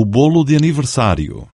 O bolo de aniversário.